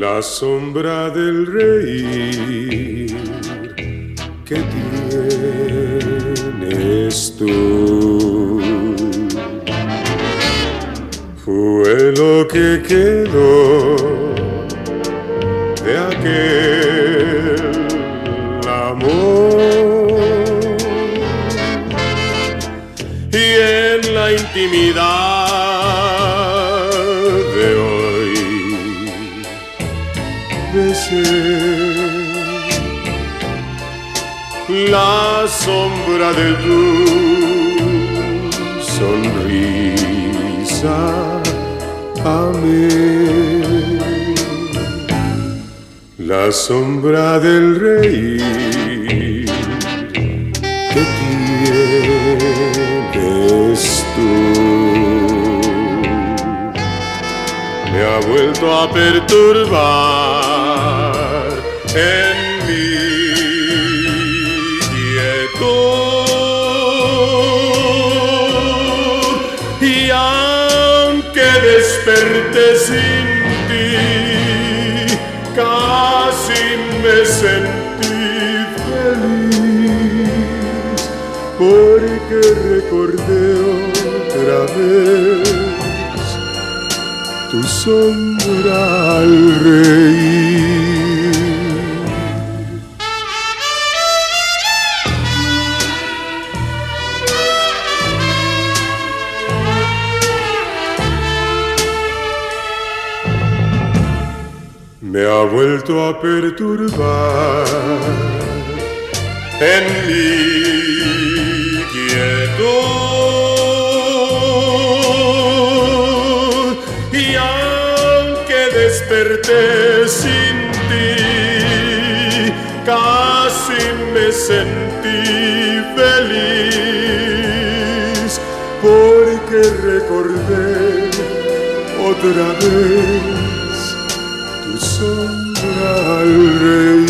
La sombra del rey que tienes tú. Fue lo que quedó de aquel amor. Y en la intimidad besé la sombra de tu sonrisa amé la sombra del rey que tienes tú. Me ha vuelto a perturbar en mi quietud y aunque desperté sin ti casi me sentí feliz porque recordé otra vez tu sombra al reír. Me ha vuelto a perturbar. En mi quietud y aunque desperté sin ti casi me sentí feliz porque recordé otra vez sombra al reír,